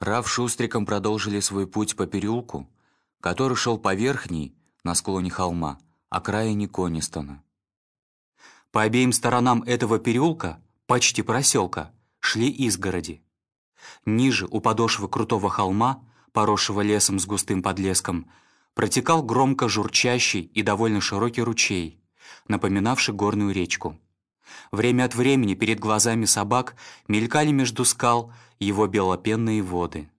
Рав Шустриком продолжили свой путь по переулку, который шел по верхней, на склоне холма, окраине Конистона. По обеим сторонам этого переулка, почти проселка, шли изгороди. Ниже, у подошвы крутого холма, поросшего лесом с густым подлеском, протекал громко журчащий и довольно широкий ручей, напоминавший горную речку. Время от времени перед глазами собак мелькали между скал его белопенные воды.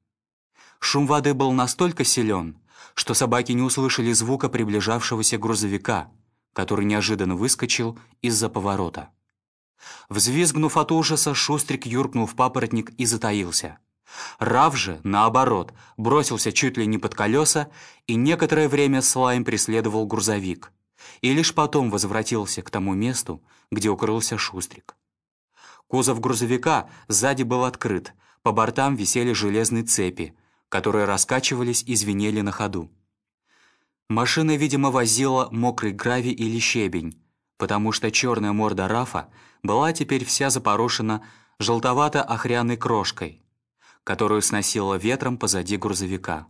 Шум воды был настолько силен, что собаки не услышали звука приближавшегося грузовика, который неожиданно выскочил из-за поворота. Взвизгнув от ужаса, Шустрик юркнул в папоротник и затаился. Рав же, наоборот, бросился чуть ли не под колеса и некоторое время с лаем преследовал грузовик. И лишь потом возвратился к тому месту, где укрылся Шустрик. Кузов грузовика сзади был открыт, по бортам висели железные цепи, которые раскачивались и звенели на ходу. Машина, видимо, возила мокрый гравий или щебень, потому что черная морда Рафа была теперь вся запорошена желтовато-охряной крошкой, которую сносило ветром позади грузовика.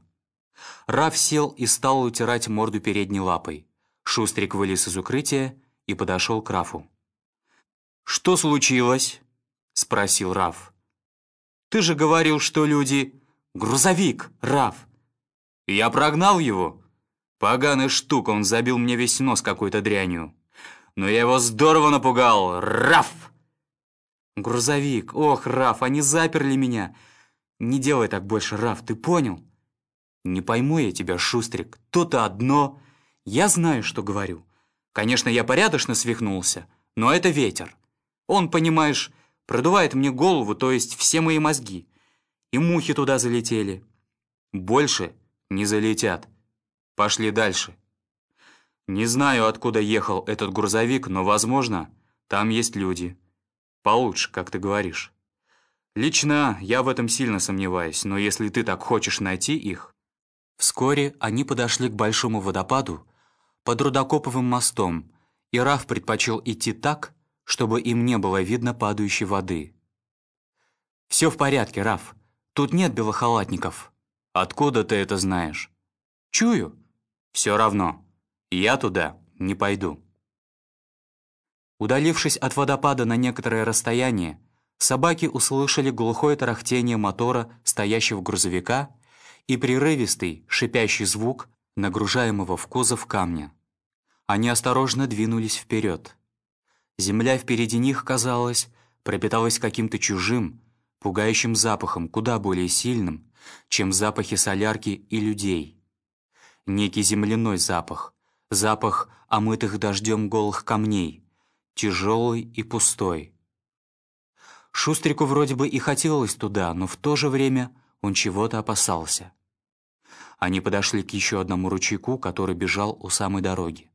Раф сел и стал утирать морду передней лапой. Шустрик вылез из укрытия и подошел к Рафу. «Что случилось?» — спросил Раф. «Ты же говорил, что люди...» «Грузовик, Раф!» «Я прогнал его!» «Поганый штук, он забил мне весь нос какой-то дрянью!» «Но я его здорово напугал! Раф!» «Грузовик! Ох, Раф, они заперли меня!» «Не делай так больше, Раф, ты понял?» «Не пойму я тебя, Шустрик, то-то одно...» «Я знаю, что говорю. Конечно, я порядочно свихнулся, но это ветер. Он, понимаешь, продувает мне голову, то есть все мои мозги и мухи туда залетели. Больше не залетят. Пошли дальше. Не знаю, откуда ехал этот грузовик, но, возможно, там есть люди. Получше, как ты говоришь. Лично я в этом сильно сомневаюсь, но если ты так хочешь найти их... Вскоре они подошли к большому водопаду под Рудокоповым мостом, и Раф предпочел идти так, чтобы им не было видно падающей воды. «Все в порядке, Раф», Тут нет белохалатников. Откуда ты это знаешь? Чую. Все равно. Я туда не пойду. Удалившись от водопада на некоторое расстояние, собаки услышали глухое тарахтение мотора, стоящего грузовика, и прерывистый, шипящий звук, нагружаемого в кузов камня. Они осторожно двинулись вперед. Земля впереди них, казалось, пропиталась каким-то чужим, пугающим запахом, куда более сильным, чем запахи солярки и людей. Некий земляной запах, запах омытых дождем голых камней, тяжелый и пустой. Шустрику вроде бы и хотелось туда, но в то же время он чего-то опасался. Они подошли к еще одному ручейку, который бежал у самой дороги.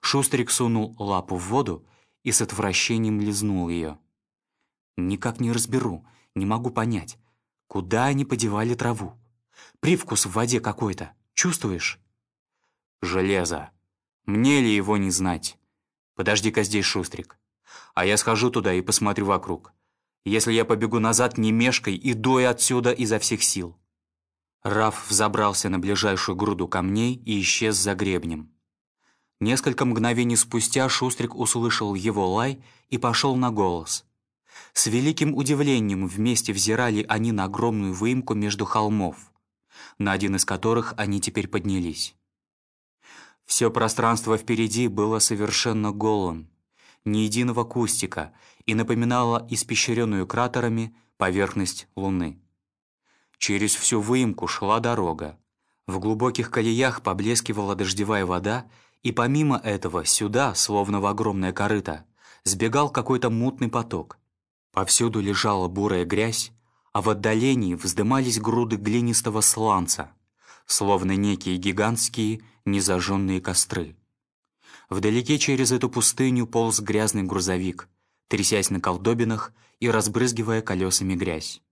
Шустрик сунул лапу в воду и с отвращением лизнул ее. Никак не разберу, не могу понять, куда они подевали траву. Привкус в воде какой-то, чувствуешь? Железо. Мне ли его не знать? Подожди-ка здесь, Шустрик. А я схожу туда и посмотрю вокруг. Если я побегу назад, не мешкой, иду я отсюда изо всех сил. Раф взобрался на ближайшую груду камней и исчез за гребнем. Несколько мгновений спустя Шустрик услышал его лай и пошел на голос. С великим удивлением вместе взирали они на огромную выемку между холмов, на один из которых они теперь поднялись. Все пространство впереди было совершенно голым, ни единого кустика, и напоминало испещренную кратерами поверхность Луны. Через всю выемку шла дорога. В глубоких колеях поблескивала дождевая вода, и помимо этого сюда, словно в огромное корыто, сбегал какой-то мутный поток. Повсюду лежала бурая грязь, а в отдалении вздымались груды глинистого сланца, словно некие гигантские незажженные костры. Вдалеке через эту пустыню полз грязный грузовик, трясясь на колдобинах и разбрызгивая колесами грязь.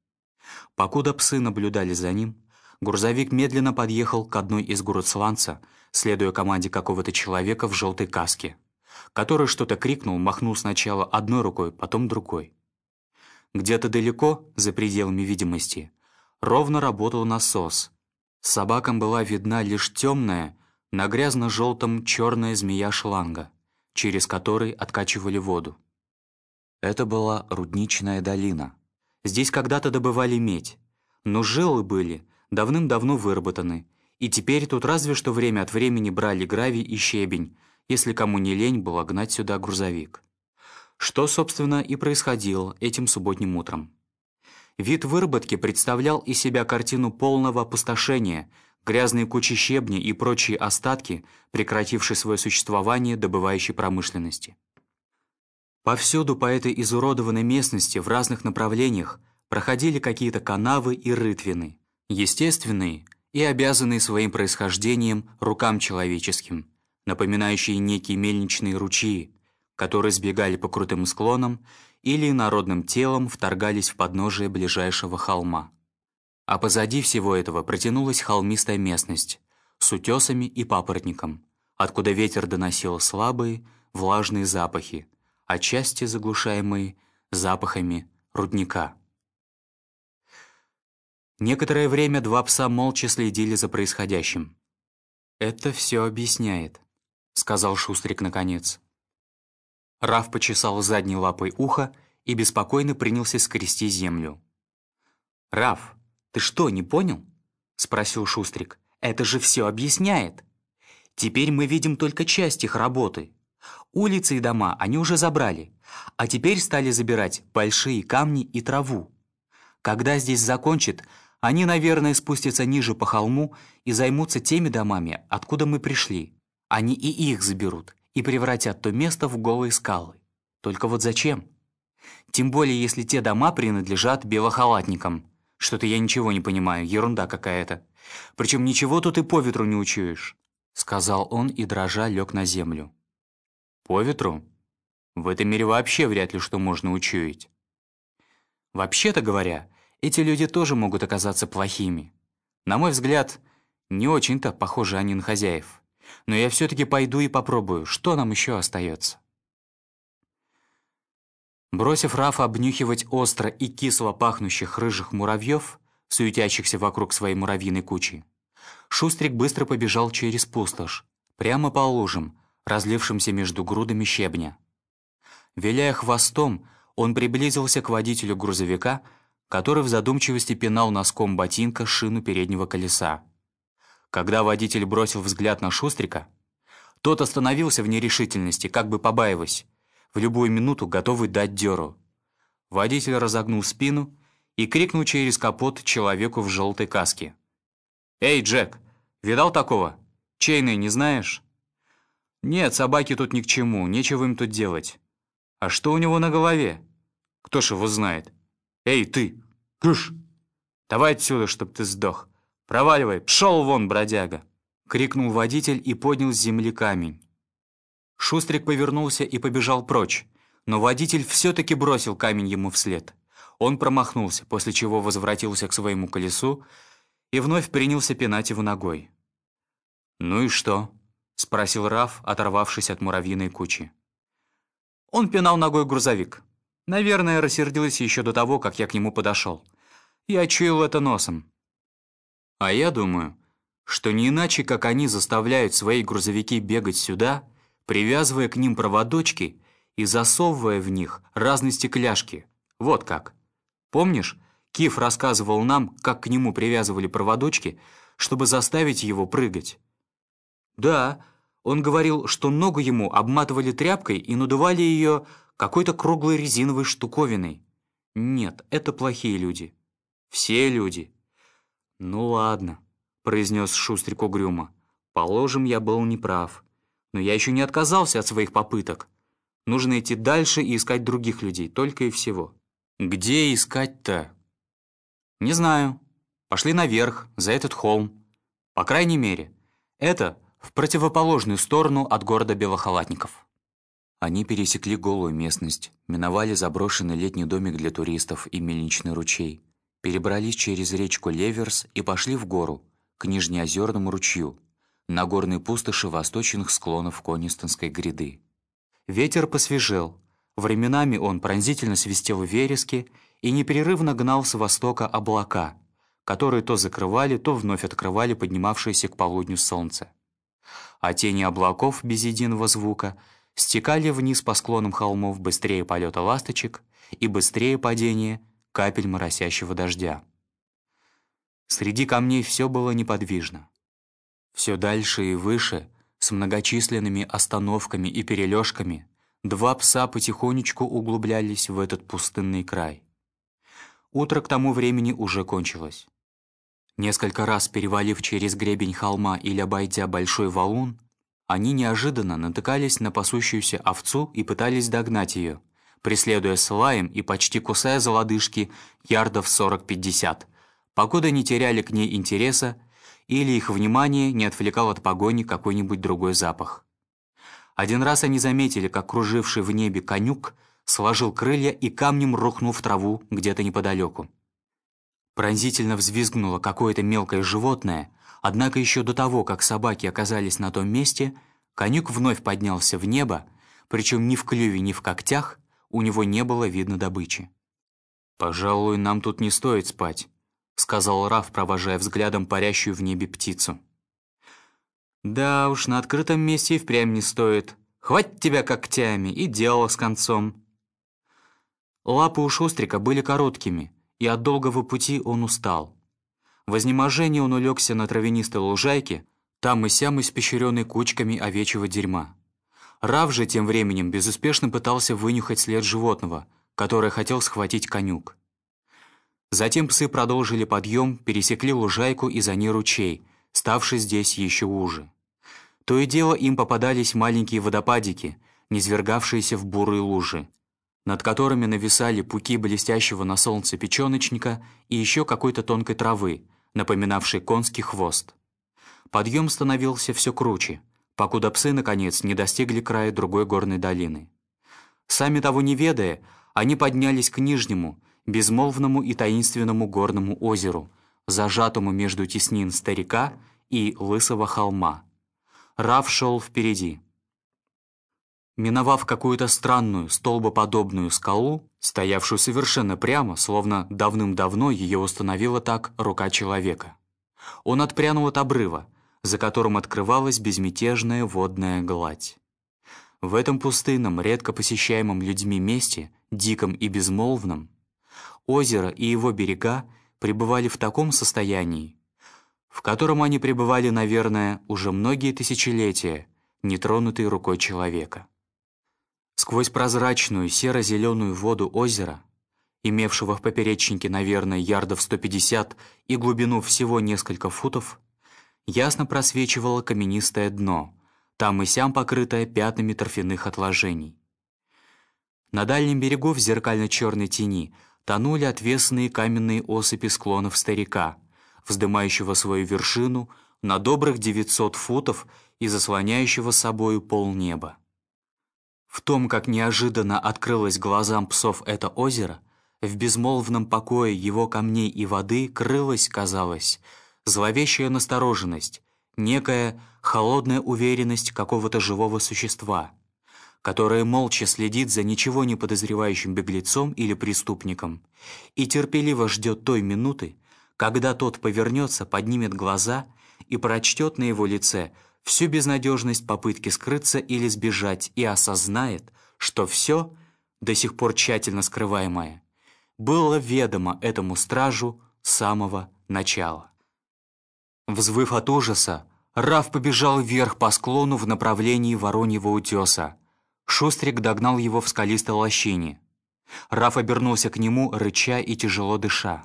Покуда псы наблюдали за ним, грузовик медленно подъехал к одной из груд сланца, следуя команде какого-то человека в желтой каске, который что-то крикнул, махнул сначала одной рукой, потом другой. Где-то далеко, за пределами видимости, ровно работал насос. Собакам была видна лишь темная, на грязно-желтом черная змея шланга, через который откачивали воду. Это была рудничная долина. Здесь когда-то добывали медь, но жилы были давным-давно выработаны, и теперь тут разве что время от времени брали гравий и щебень, если кому не лень было гнать сюда грузовик. Что, собственно, и происходило этим субботним утром. Вид выработки представлял из себя картину полного опустошения, грязные кучи щебня и прочие остатки, прекратившие свое существование добывающей промышленности. Повсюду по этой изуродованной местности в разных направлениях проходили какие-то канавы и рытвины, естественные и обязанные своим происхождением рукам человеческим, напоминающие некие мельничные ручьи, которые сбегали по крутым склонам или народным телом вторгались в подножие ближайшего холма. А позади всего этого протянулась холмистая местность с утесами и папоротником, откуда ветер доносил слабые, влажные запахи, отчасти заглушаемые запахами рудника. Некоторое время два пса молча следили за происходящим. «Это все объясняет», — сказал Шустрик наконец. Раф почесал задней лапой ухо и беспокойно принялся скрести землю. «Раф, ты что, не понял?» — спросил Шустрик. «Это же все объясняет. Теперь мы видим только часть их работы. Улицы и дома они уже забрали, а теперь стали забирать большие камни и траву. Когда здесь закончат, они, наверное, спустятся ниже по холму и займутся теми домами, откуда мы пришли. Они и их заберут, и превратят то место в голые скалы. Только вот зачем? Тем более, если те дома принадлежат белохалатникам. Что-то я ничего не понимаю, ерунда какая-то. Причем ничего тут и по ветру не учуешь», — сказал он и дрожа лег на землю. «По ветру? В этом мире вообще вряд ли что можно учуять». Вообще-то говоря, эти люди тоже могут оказаться плохими. На мой взгляд, не очень-то похожи они на хозяев но я все-таки пойду и попробую, что нам еще остается. Бросив Рафа обнюхивать остро и кисло пахнущих рыжих муравьев, суетящихся вокруг своей муравьиной кучи, Шустрик быстро побежал через пустошь, прямо по лужам, разлившимся между грудами щебня. Виляя хвостом, он приблизился к водителю грузовика, который в задумчивости пинал носком ботинка шину переднего колеса. Когда водитель бросил взгляд на Шустрика, тот остановился в нерешительности, как бы побаиваясь, в любую минуту готовый дать дёру. Водитель разогнул спину и крикнул через капот человеку в желтой каске. «Эй, Джек, видал такого? Чейный не знаешь?» «Нет, собаки тут ни к чему, нечего им тут делать. А что у него на голове? Кто ж его знает? Эй, ты! Кыш! Давай отсюда, чтоб ты сдох!» «Проваливай! Пшел вон, бродяга!» — крикнул водитель и поднял с земли камень. Шустрик повернулся и побежал прочь, но водитель все-таки бросил камень ему вслед. Он промахнулся, после чего возвратился к своему колесу и вновь принялся пинать его ногой. «Ну и что?» — спросил Раф, оторвавшись от муравьиной кучи. Он пинал ногой грузовик. Наверное, рассердился еще до того, как я к нему подошел. Я чуял это носом. А я думаю, что не иначе, как они заставляют свои грузовики бегать сюда, привязывая к ним проводочки и засовывая в них разные стекляшки. Вот как. Помнишь, Киф рассказывал нам, как к нему привязывали проводочки, чтобы заставить его прыгать? Да, он говорил, что ногу ему обматывали тряпкой и надували ее какой-то круглой резиновой штуковиной. Нет, это плохие люди. Все люди. «Ну ладно», — произнес Шустрик угрюмо. «Положим, я был неправ. Но я еще не отказался от своих попыток. Нужно идти дальше и искать других людей, только и всего». «Где искать-то?» «Не знаю. Пошли наверх, за этот холм. По крайней мере, это в противоположную сторону от города Белохалатников». Они пересекли голую местность, миновали заброшенный летний домик для туристов и мельничный ручей, перебрались через речку Леверс и пошли в гору, к Нижнеозерному ручью, на горной пустоши восточных склонов Конистонской гряды. Ветер посвежел, временами он пронзительно свистел в вереске и непрерывно гнал с востока облака, которые то закрывали, то вновь открывали поднимавшееся к полудню солнце. А тени облаков без единого звука стекали вниз по склонам холмов быстрее полета ласточек и быстрее падения капель моросящего дождя. Среди камней все было неподвижно. Все дальше и выше, с многочисленными остановками и перележками, два пса потихонечку углублялись в этот пустынный край. Утро к тому времени уже кончилось. Несколько раз перевалив через гребень холма или обойдя большой валун, они неожиданно натыкались на пасущуюся овцу и пытались догнать ее, преследуя с лаем и почти кусая за лодыжки ярдов 40-50, покуда не теряли к ней интереса или их внимание не отвлекал от погони какой-нибудь другой запах. Один раз они заметили, как круживший в небе конюк сложил крылья и камнем рухнул в траву где-то неподалеку. Пронзительно взвизгнуло какое-то мелкое животное, однако еще до того, как собаки оказались на том месте, конюк вновь поднялся в небо, причем ни в клюве, ни в когтях у него не было видно добычи. «Пожалуй, нам тут не стоит спать», — сказал Раф, провожая взглядом парящую в небе птицу. «Да уж, на открытом месте и впрямь не стоит. Хватит тебя когтями, и дело с концом». Лапы у Шустрика были короткими, и от долгого пути он устал. В он улегся на травянистой лужайке, там и сям испещренной кучками овечьего дерьма. Рав же тем временем безуспешно пытался вынюхать след животного, которое хотел схватить конюк. Затем псы продолжили подъем, пересекли лужайку и за ней ручей, ставший здесь еще уже. То и дело им попадались маленькие водопадики, низвергавшиеся в бурые лужи, над которыми нависали пуки блестящего на солнце печеночника и еще какой-то тонкой травы, напоминавшей конский хвост. Подъем становился все круче, покуда псы, наконец, не достигли края другой горной долины. Сами того не ведая, они поднялись к нижнему, безмолвному и таинственному горному озеру, зажатому между теснин старика и лысого холма. Рав шел впереди. Миновав какую-то странную, столбоподобную скалу, стоявшую совершенно прямо, словно давным-давно ее установила так рука человека, он отпрянул от обрыва, за которым открывалась безмятежная водная гладь. В этом пустынном, редко посещаемом людьми месте, диком и безмолвном, озеро и его берега пребывали в таком состоянии, в котором они пребывали, наверное, уже многие тысячелетия, нетронутые рукой человека. Сквозь прозрачную серо-зеленую воду озера, имевшего в поперечнике, наверное, ярдов 150 и глубину всего несколько футов, ясно просвечивало каменистое дно, там и сям покрытое пятнами торфяных отложений. На дальнем берегу в зеркально-черной тени тонули отвесные каменные осыпи склонов старика, вздымающего свою вершину на добрых 900 футов и заслоняющего собою полнеба. В том, как неожиданно открылось глазам псов это озеро, в безмолвном покое его камней и воды крылась, казалось, зловещая настороженность, некая холодная уверенность какого-то живого существа, которое молча следит за ничего не подозревающим беглецом или преступником и терпеливо ждет той минуты, когда тот повернется, поднимет глаза и прочтет на его лице всю безнадежность попытки скрыться или сбежать и осознает, что все, до сих пор тщательно скрываемое, было ведомо этому стражу с самого начала. Взвыв от ужаса, Раф побежал вверх по склону в направлении Вороньего утеса. Шустрик догнал его в скалистой лощине. Раф обернулся к нему, рыча и тяжело дыша.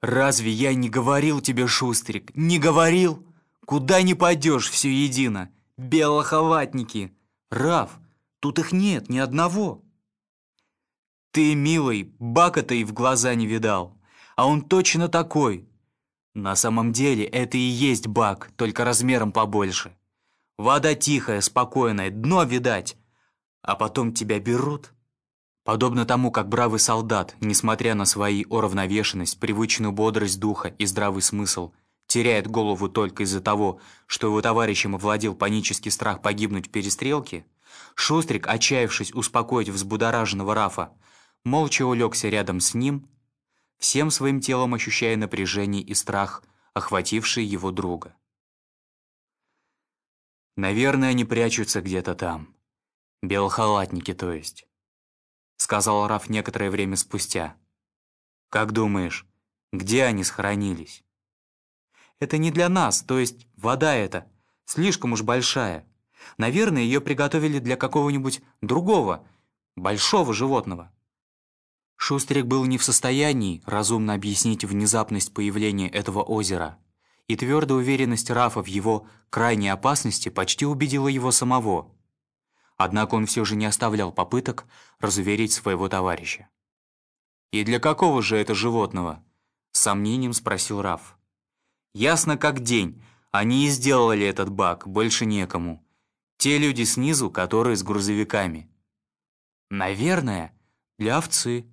«Разве я не говорил тебе, Шустрик, не говорил?» Куда не пойдешь, все едино. Белохалатники. Раф, тут их нет, ни одного. Ты, милый, бака-то и в глаза не видал. А он точно такой. На самом деле это и есть бак, только размером побольше. Вода тихая, спокойная, дно видать. А потом тебя берут. Подобно тому, как бравый солдат, несмотря на свои уравновешенность, привычную бодрость духа и здравый смысл – теряет голову только из-за того, что его товарищем овладел панический страх погибнуть в перестрелке, Шустрик, отчаявшись успокоить взбудораженного Рафа, молча улегся рядом с ним, всем своим телом ощущая напряжение и страх, охвативший его друга. «Наверное, они прячутся где-то там. Белохалатники, то есть», — сказал Раф некоторое время спустя. «Как думаешь, где они схоронились?» «Это не для нас, то есть вода эта, слишком уж большая. Наверное, ее приготовили для какого-нибудь другого, большого животного». Шустрик был не в состоянии разумно объяснить внезапность появления этого озера, и твердая уверенность Рафа в его крайней опасности почти убедила его самого. Однако он все же не оставлял попыток разуверить своего товарища. «И для какого же это животного?» — с сомнением спросил Раф. «Ясно как день. Они и сделали этот бак, больше некому. Те люди снизу, которые с грузовиками». «Наверное, для овцы»,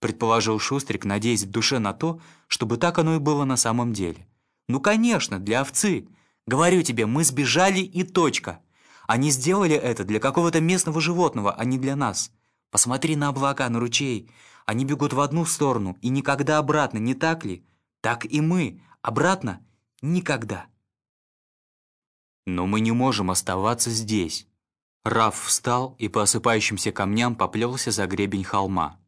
предположил Шустрик, надеясь в душе на то, чтобы так оно и было на самом деле. «Ну, конечно, для овцы. Говорю тебе, мы сбежали и точка. Они сделали это для какого-то местного животного, а не для нас. Посмотри на облака, на ручей. Они бегут в одну сторону и никогда обратно, не так ли? Так и мы. Обратно — никогда». «Но мы не можем оставаться здесь». Раф встал и по осыпающимся камням поплелся за гребень холма.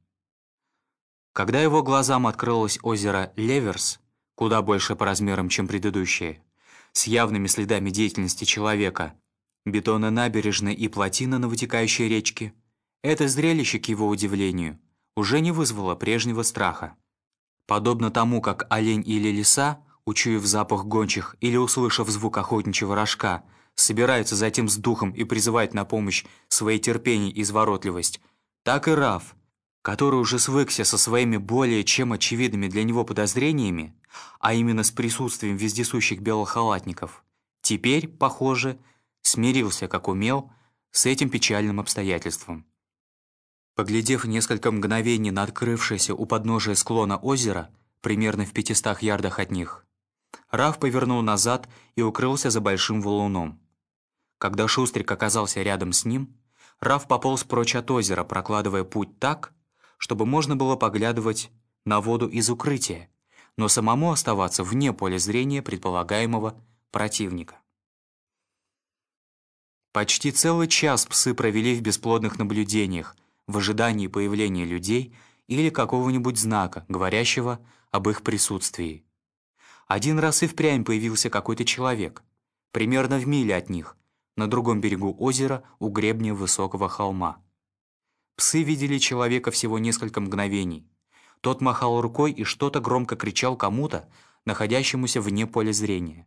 Когда его глазам открылось озеро Леверс, куда больше по размерам, чем предыдущее, с явными следами деятельности человека, бетоны набережной и плотина на вытекающей речке, это зрелище, к его удивлению, уже не вызвало прежнего страха. Подобно тому, как олень или лиса, учуяв запах гончих или услышав звук охотничьего рожка, собираются затем с духом и призывают на помощь свои терпение и изворотливость, так и Раф, который уже свыкся со своими более чем очевидными для него подозрениями, а именно с присутствием вездесущих белохалатников, теперь, похоже, смирился, как умел, с этим печальным обстоятельством. Поглядев несколько мгновений на открывшееся у подножия склона озера, примерно в пятистах ярдах от них, Раф повернул назад и укрылся за большим валуном. Когда Шустрик оказался рядом с ним, Раф пополз прочь от озера, прокладывая путь так, чтобы можно было поглядывать на воду из укрытия, но самому оставаться вне поля зрения предполагаемого противника. Почти целый час псы провели в бесплодных наблюдениях, в ожидании появления людей или какого-нибудь знака, говорящего об их присутствии. Один раз и впрямь появился какой-то человек, примерно в миле от них, на другом берегу озера у гребня высокого холма. Псы видели человека всего несколько мгновений. Тот махал рукой и что-то громко кричал кому-то, находящемуся вне поля зрения.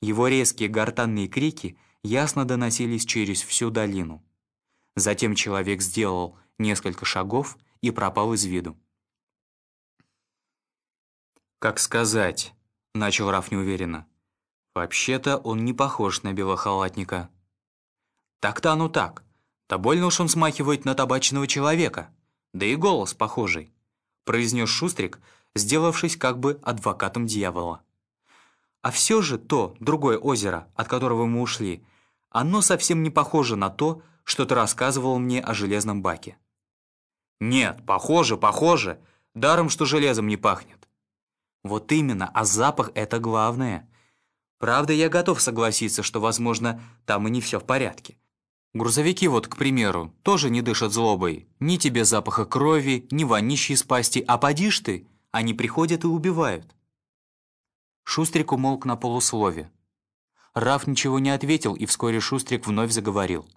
Его резкие гортанные крики ясно доносились через всю долину. Затем человек сделал несколько шагов и пропал из виду. «Как сказать?» — начал Раф неуверенно. «Вообще-то он не похож на белохалатника». «Так-то оно так. Да больно уж он смахивает на табачного человека. Да и голос похожий», — произнес Шустрик, сделавшись как бы адвокатом дьявола. «А все же то, другое озеро, от которого мы ушли, оно совсем не похоже на то, что ты рассказывал мне о железном баке». «Нет, похоже, похоже. Даром, что железом не пахнет». «Вот именно, а запах — это главное. Правда, я готов согласиться, что, возможно, там и не все в порядке. Грузовики вот, к примеру, тоже не дышат злобой. Ни тебе запаха крови, ни вонищи из пасти, а подишь ты, они приходят и убивают. Шустрик умолк на полуслове. Раф ничего не ответил, и вскоре Шустрик вновь заговорил.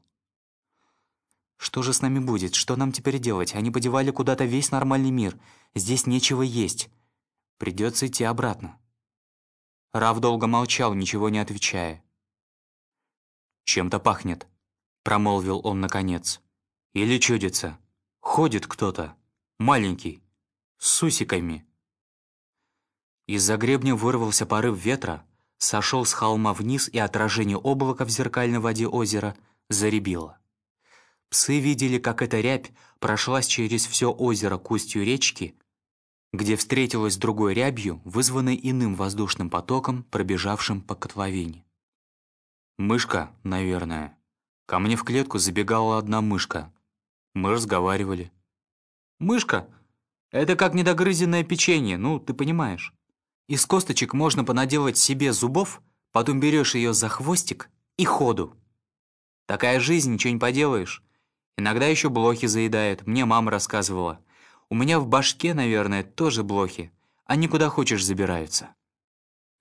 «Что же с нами будет? Что нам теперь делать? Они подевали куда-то весь нормальный мир. Здесь нечего есть. Придется идти обратно». Раф долго молчал, ничего не отвечая. «Чем-то пахнет», промолвил он наконец. «Или чудится. Ходит кто-то. Маленький. С усиками». Из-за гребня вырвался порыв ветра, сошел с холма вниз, и отражение облака в зеркальной воде озера заребило. Псы видели, как эта рябь прошлась через все озеро к устью речки, где встретилась с другой рябью, вызванной иным воздушным потоком, пробежавшим по котловине. «Мышка, наверное», Ко мне в клетку забегала одна мышка. Мы разговаривали. «Мышка? Это как недогрызенное печенье, ну, ты понимаешь. Из косточек можно понаделать себе зубов, потом берешь ее за хвостик и ходу. Такая жизнь, ничего не поделаешь. Иногда еще блохи заедает, мне мама рассказывала. У меня в башке, наверное, тоже блохи. Они куда хочешь забираются.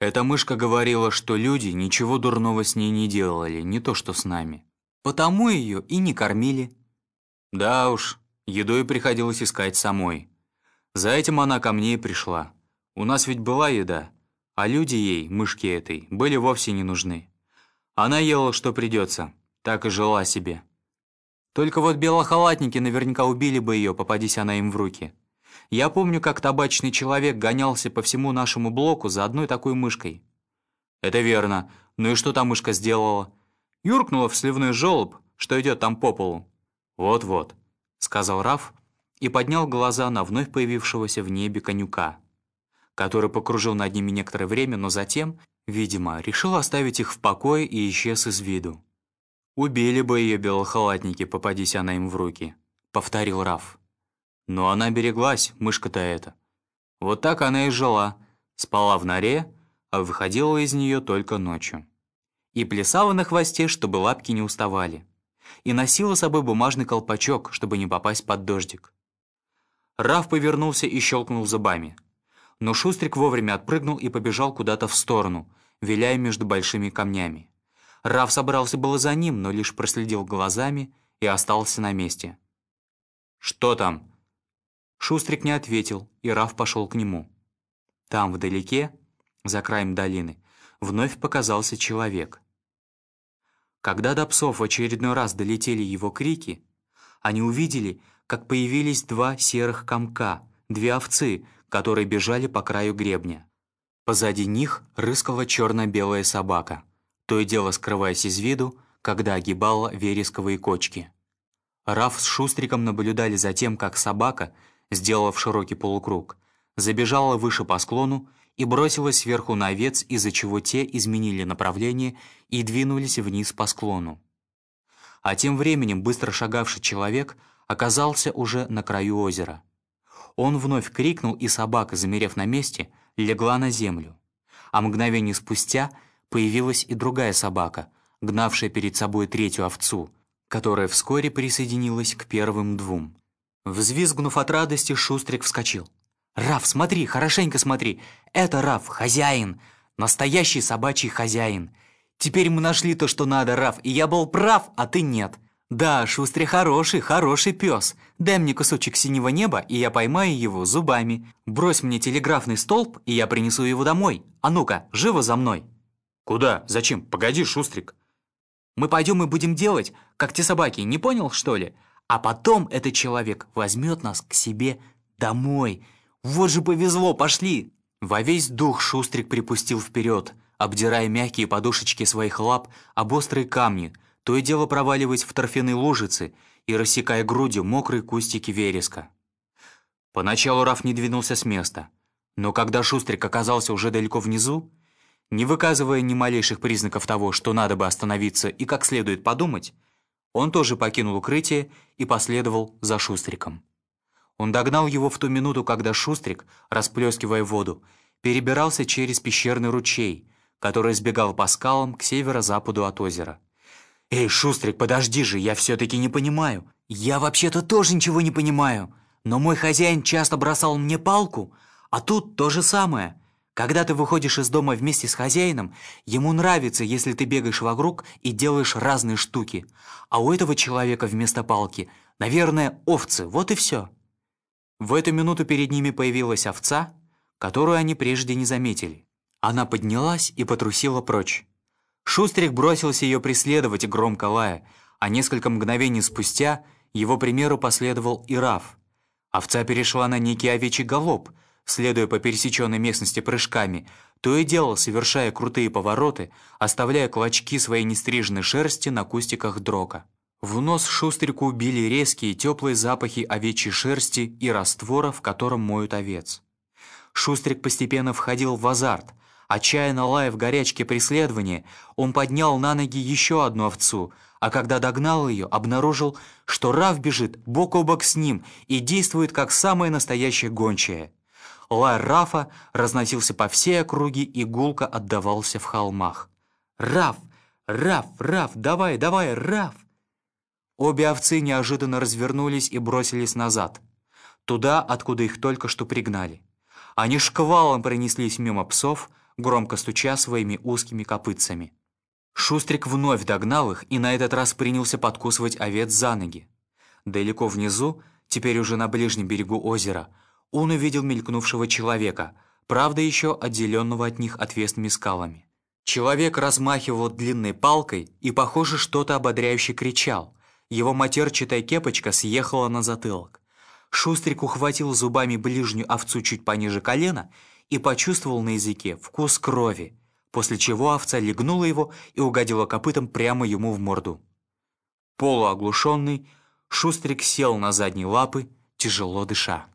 Эта мышка говорила, что люди ничего дурного с ней не делали, не то что с нами. Потому ее и не кормили. Да уж, едой приходилось искать самой. За этим она ко мне и пришла. У нас ведь была еда, а люди ей, мышки этой, были вовсе не нужны. Она ела, что придется, так и жила себе. Только вот белохалатники наверняка убили бы ее, попадись она им в руки. Я помню, как табачный человек гонялся по всему нашему блоку за одной такой мышкой. Это верно. Ну и что та мышка сделала? Юркнула в сливной желоб, что идет там по полу. Вот-вот, сказал Раф и поднял глаза на вновь появившегося в небе конюка, который покружил над ними некоторое время, но затем, видимо, решил оставить их в покое и исчез из виду. «Убили бы ее белохалатники, попадись она им в руки», — повторил Раф. Но она береглась, мышка-то эта. Вот так она и жила, спала в норе, а выходила из нее только ночью. И плясала на хвосте, чтобы лапки не уставали. И носила с собой бумажный колпачок, чтобы не попасть под дождик. Раф повернулся и щелкнул зубами. Но Шустрик вовремя отпрыгнул и побежал куда-то в сторону, виляя между большими камнями. Раф собрался было за ним, но лишь проследил глазами и остался на месте. «Что там?» Шустрик не ответил, и Раф пошел к нему. Там, вдалеке, за краем долины, вновь показался человек. Когда до псов в очередной раз долетели его крики, они увидели, как появились два серых комка, две овцы, которые бежали по краю гребня. Позади них рыскала черно-белая собака то и дело скрываясь из виду, когда огибала вересковые кочки. Раф с Шустриком наблюдали за тем, как собака, сделав широкий полукруг, забежала выше по склону и бросилась сверху на овец, из-за чего те изменили направление и двинулись вниз по склону. А тем временем быстро шагавший человек оказался уже на краю озера. Он вновь крикнул, и собака, замерев на месте, легла на землю. А мгновение спустя — появилась и другая собака, гнавшая перед собой третью овцу, которая вскоре присоединилась к первым двум. Взвизгнув от радости, Шустрик вскочил. «Раф, смотри, хорошенько смотри! Это Раф, хозяин! Настоящий собачий хозяин! Теперь мы нашли то, что надо, Раф, и я был прав, а ты нет!» «Да, Шустрик хороший, хороший пес. Дай мне кусочек синего неба, и я поймаю его зубами. Брось мне телеграфный столб, и я принесу его домой. А ну-ка, живо за мной!» «Куда? Зачем? Погоди, Шустрик!» «Мы пойдем и будем делать, как те собаки, не понял, что ли? А потом этот человек возьмет нас к себе домой. Вот же повезло, пошли!» Во весь дух Шустрик припустил вперед, обдирая мягкие подушечки своих лап об острые камни, то и дело проваливаясь в торфяные лужицы и рассекая грудью мокрые кустики вереска. Поначалу Раф не двинулся с места, но когда Шустрик оказался уже далеко внизу, не выказывая ни малейших признаков того, что надо бы остановиться и как следует подумать, он тоже покинул укрытие и последовал за Шустриком. Он догнал его в ту минуту, когда Шустрик, расплескивая воду, перебирался через пещерный ручей, который сбегал по скалам к северо-западу от озера. «Эй, Шустрик, подожди же, я все-таки не понимаю. Я вообще-то тоже ничего не понимаю, но мой хозяин часто бросал мне палку, а тут то же самое». Когда ты выходишь из дома вместе с хозяином, ему нравится, если ты бегаешь вокруг и делаешь разные штуки. А у этого человека вместо палки, наверное, овцы, вот и все. В эту минуту перед ними появилась овца, которую они прежде не заметили. Она поднялась и потрусила прочь. Шустрик бросился ее преследовать, громко лая, а несколько мгновений спустя его примеру последовал и Раф. Овца перешла на некий овечий галоп — следуя по пересеченной местности прыжками, то и дело совершая крутые повороты, оставляя клочки своей нестриженной шерсти на кустиках дрока. В нос шустрику убили резкие теплые запахи овечьей шерсти и раствора, в котором моют овец. Шустрик постепенно входил в азарт. Отчаянно лая в горячке преследования, он поднял на ноги еще одну овцу, а когда догнал ее, обнаружил, что Раф бежит бок о бок с ним и действует как самая настоящая гончая. Лай Рафа разносился по всей округе и гулко отдавался в холмах. «Раф! Раф! Раф! Давай, давай, Раф!» Обе овцы неожиданно развернулись и бросились назад, туда, откуда их только что пригнали. Они шквалом пронеслись мимо псов, громко стуча своими узкими копытцами. Шустрик вновь догнал их и на этот раз принялся подкусывать овец за ноги. Далеко внизу, теперь уже на ближнем берегу озера, он увидел мелькнувшего человека, правда еще отделенного от них отвесными скалами. Человек размахивал длинной палкой и, похоже, что-то ободряюще кричал. Его матерчатая кепочка съехала на затылок. Шустрик ухватил зубами ближнюю овцу чуть пониже колена и почувствовал на языке вкус крови, после чего овца легнула его и угодила копытом прямо ему в морду. Полуоглушенный, Шустрик сел на задние лапы, тяжело дыша.